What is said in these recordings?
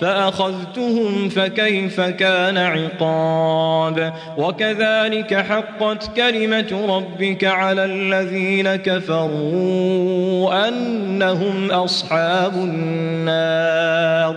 فأخذتهم فكيف كان عقاب وكذلك حقت كلمة ربك على الذين كفروا أنهم أصحاب النار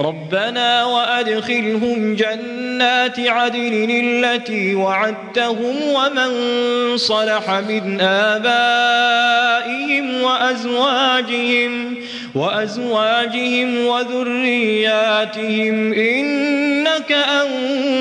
ربنا وأدخلهم جنات عدن التي وعدتهم ومن صلح من آبائهم وأزواجهم وأزواجهم وذرياتهم. إنك أنت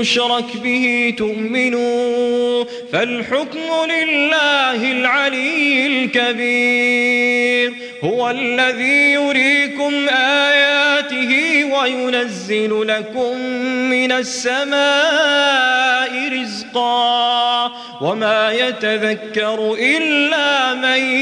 يشرك به تؤمنوا فالحكم لله العلي الكبير. هو الذي يريكم آياته وينزل لكم من السماء رزقا وما يتذكر إلا من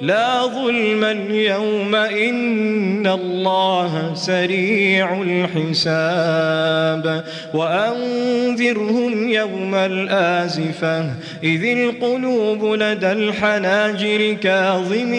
لا ظلم اليوم إن الله سريع الحساب. وأنذرهم يوم الآزفة إذ القلوب لدى الحناجر كاظمين.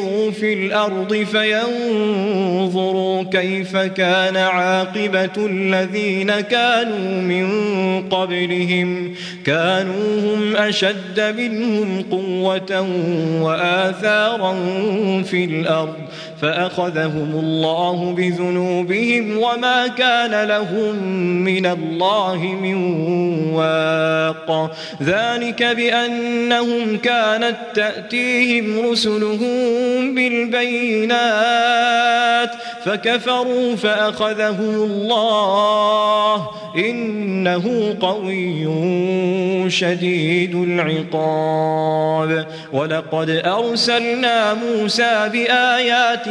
يسيروا في الأرض فينظروا كيف كان عاقبة الذين كانوا من قبلهم. كانوا هم أشد منهم قوة وآثارا في الأرض. فأخذهم الله بذنوبهم وما كان لهم من الله من واق. ذلك بأنهم كانت تأتيهم رسلهم بالبينات. فكفروا فأخذهم الله. إنه قوي شديد العقاب. ولقد أرسلنا موسى بآياتنا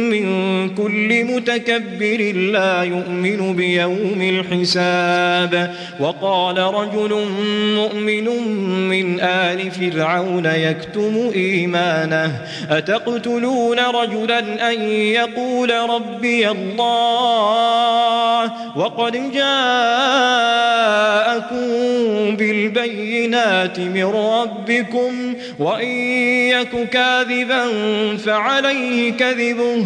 من كل متكبر لا يؤمن بيوم الحساب. وقال رجل مؤمن من آل فرعون يكتم إيمانه أتقتلون رجلا أن يقول ربي الله؟ وقد جاءكم بالبينات من ربكم وإن يك كاذبا فعليه كذبه.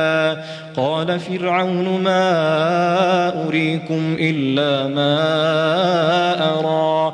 قال فرعون ما أريكم إلا ما أرى.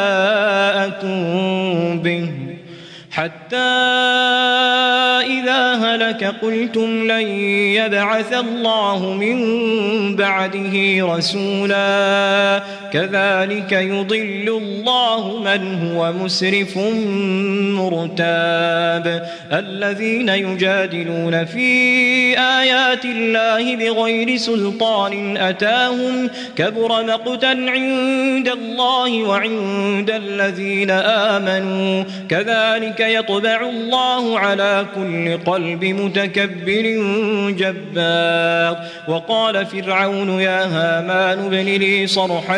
به. حتى إذا هلك قلتم لن يبعث الله من بعده رسولا. كذلك يضل الله من هو مسرف مرتاب. الذين يجادلون في آيات الله بغير سلطان أتاهم كبر مقتا عند الله وعند الذين آمنوا. كذلك يطبع الله على كل قلب متكبر جبار. وقال فرعون يا هامان ابن لي صرحا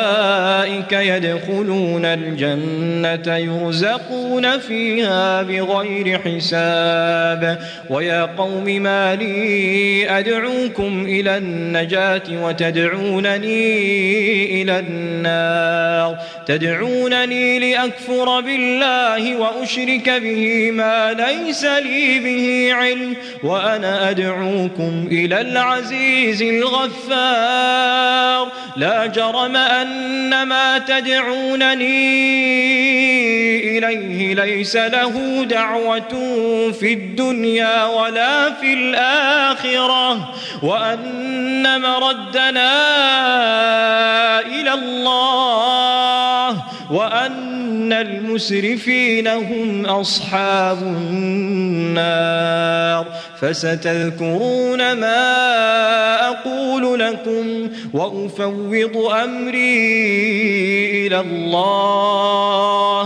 يدخلون الجنة يرزقون فيها بغير حساب. ويا قوم ما لي أدعوكم إلى النجاة وتدعونني إلى النار. تدعونني لأكفر بالله وأشرك به ما ليس لي به علم. وأنا أدعوكم إلى العزيز الغفار. لا جرم أن ما تدعونني إليه ليس له دعوة في الدنيا ولا في الآخرة وأن مردنا إلى الله وأن المسرفين هم أصحاب النار. فستذكرون ما أقول لكم وأفوض أمري إلى الله.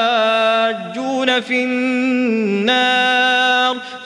يتحاجون في النار.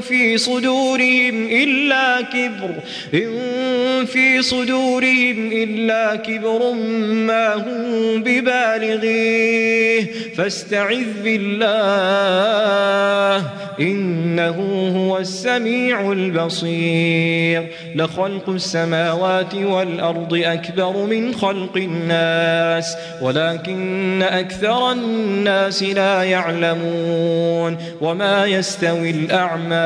في صدورهم إلا كبر إن في صدورهم إلا كبر ما هم ببالغيه فاستعذ بالله إنه هو السميع البصير لخلق السماوات والأرض أكبر من خلق الناس ولكن أكثر الناس لا يعلمون وما يستوي الأعمى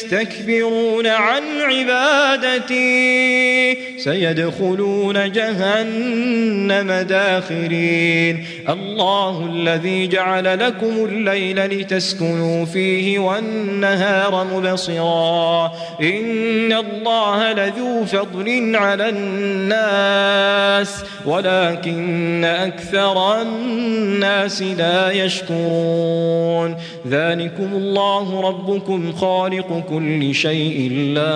يستكبرون عن عبادتي سيدخلون جهنم داخرين. الله الذي جعل لكم الليل لتسكنوا فيه والنهار مبصرا. إن الله لذو فضل على الناس ولكن أكثر الناس لا يشكرون. ذلكم الله ربكم خالق كل شيء لا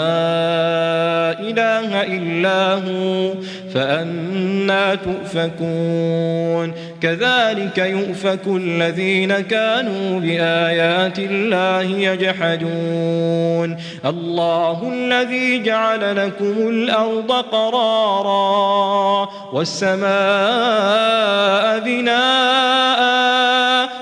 إله إلا هو فأنا تؤفكون. كذلك يؤفك الذين كانوا بآيات الله يجحدون. الله الذي جعل لكم الأرض قرارا والسماء بناءً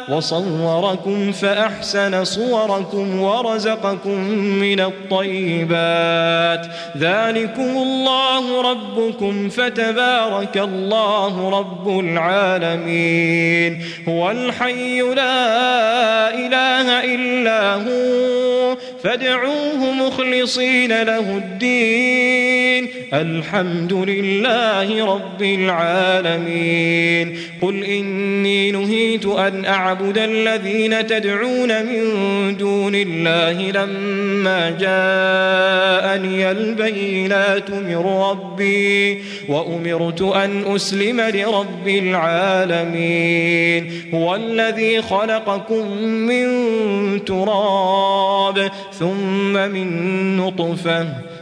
وصوركم فأحسن صوركم ورزقكم من الطيبات. ذلكم الله ربكم فتبارك الله رب العالمين. هو الحي لا إله إلا هو. فادعوه مخلصين له الدين. الحمد لله رب العالمين. قل إني نهيت أن أعبد الذين تدعون من دون الله لما جاءني البينات من ربي وأمرت أن أسلم لرب العالمين. هو الذي خلقكم من تراب ثم من نطفة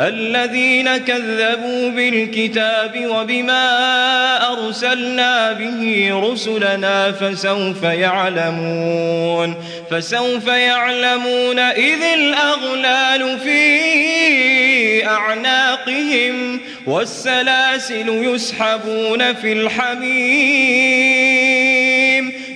الذين كذبوا بالكتاب وبما أرسلنا به رسلنا فسوف يعلمون فسوف يعلمون إذ الأغلال في أعناقهم والسلاسل يسحبون في الحميم.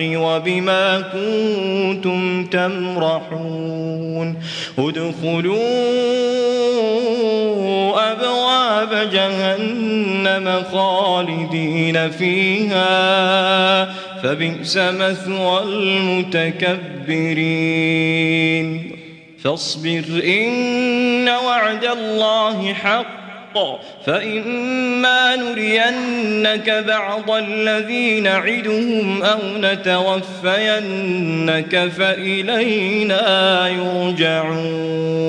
وبما كنتم تمرحون. ادخلوا أبواب جهنم خالدين فيها. فبئس مثوى المتكبرين. فاصبر إن وعد الله حق. فإما نرينك بعض الذي نعدهم أو نتوفينك فإلينا يرجعون.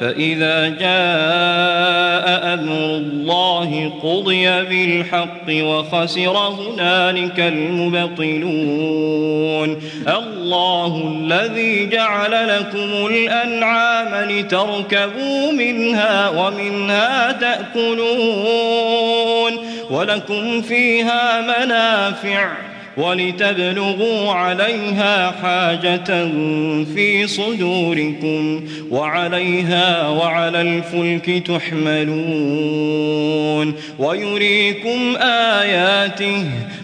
فإذا جاء أمر الله قضي بالحق وخسر هنالك المبطلون. الله الذي جعل لكم الأنعام لتركبوا منها ومنها تأكلون. ولكم فيها منافع. ولتبلغوا عليها حاجة في صدوركم وعليها وعلى الفلك تحملون ويريكم آياته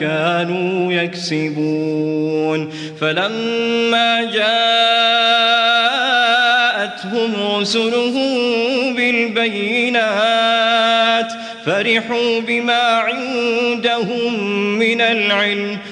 كانوا يكسبون. فلما جاءتهم رسلهم بالبينات فرحوا بما عندهم من العلم.